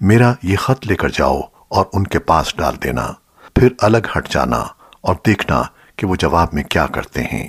میرا یہ خط لے کر جاؤ اور ان کے پاس ڈال دینا، پھر الگ ہٹ جانا اور دیکھنا کہ وہ جواب میں کیا کرتے ہیں۔